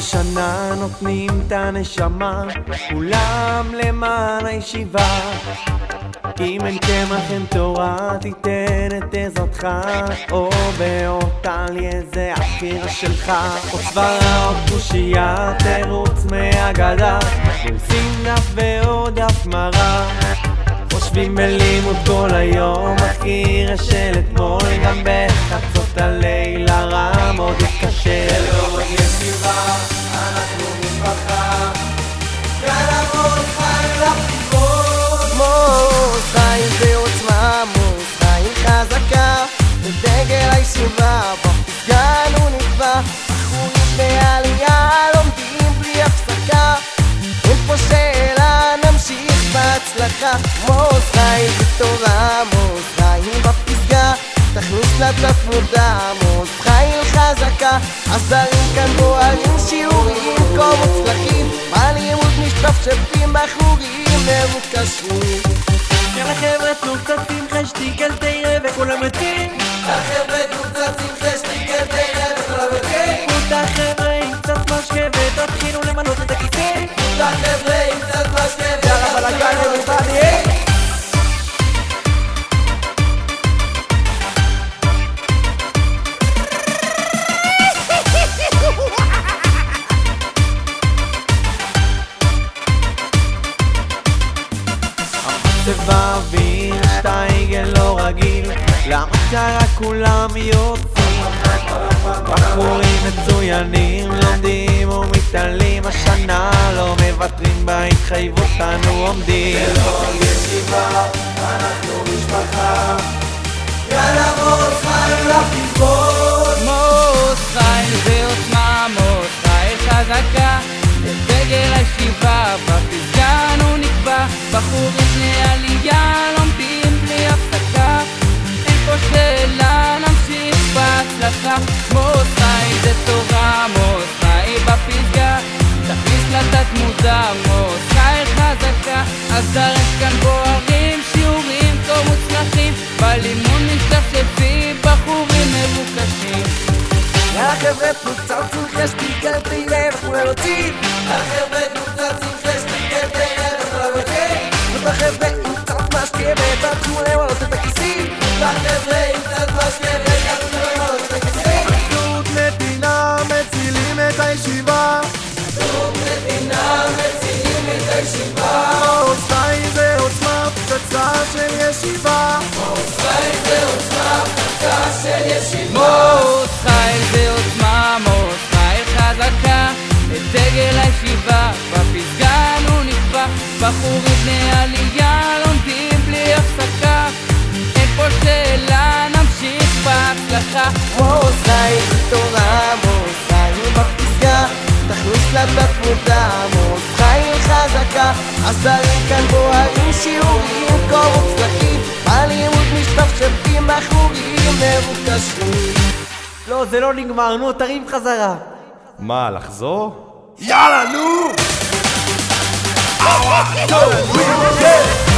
שנה נותנים את הנשמה, כולם למען הישיבה. אם אין קמח אין תורה, תיתן את עזרתך, או באותה לי איזה אחירה שלך. או צברה או קושייה, תירוץ מהגדה, עושים דף ועוד דף מרה. חושבים בלימוד כל היום, אחירה של אתמול, גם בחצות הלילה רם עוד יתקשר. ודגל הישיבה, בפסגה אנו נקבע, בחורים בעלייה לומדים בלי הפסקה, אין פה שאלה, נמשיך בהצלחה, מוס חיים בתורה, מוס חיים בפסגה, תכניס מוס חיים חזקה, הזרים כאן בוערים שיעורים כה מוצלחים, בלימוד משתפשפים בחורים מבוקשים. אוויר, שטייגל לא רגיל למה ככה כולם יוצאים? בחורים מצוינים, לומדים בהתחייבות, אנו עומדים. לא ישיבה, אנחנו משפחה, גלמות חיים לפתיחות. מוס חיים ועוצמה, מוס חיים חזקה, דגל הישיבה, בפסגה אנו נקבע, בחורים בני עלייה לומדים בלי הפסקה, אין פה שאלה, נמשיך בהצלחה, מוס חיים זה תורה, מוס חיים בפסגה, תכניס לתת מודע, מוס חזקה, הזרים כאן בוערים, שיעורים כה מוצלחים, בלימוד משתפשפים, בחורים מבוקשים. יאללה חבר'ה תנו קצת שמחה, שתיקל תראה וכולם יוצאים. החבר'ה קבוצצים חשתיקל תראה וכל המחיר. החבר'ה עם קצת משקה ותתחילו למנות את הכיסים. החבר'ה עם קצת משקה ישיבה. חיים זה עוצמה, פתקה של ישיבה. מוס חייל ועוצמה, מוס חייל חזקה, את דגל הישיבה, בפסגה אנו נקבע, בחורים בני עלייה לומדים בלי הפסקה, אין פה שאלה, נמשיך בהצלחה. מוס חיים בתורה, מוס חיים בפסגה, תכניס לתת מודע, מוס חיים חזקה, הזרים כאן בוערים שיעורים כה לא, זה לא נגמר, נו, תרים חזרה מה, לחזור? יאללה, נו! מוס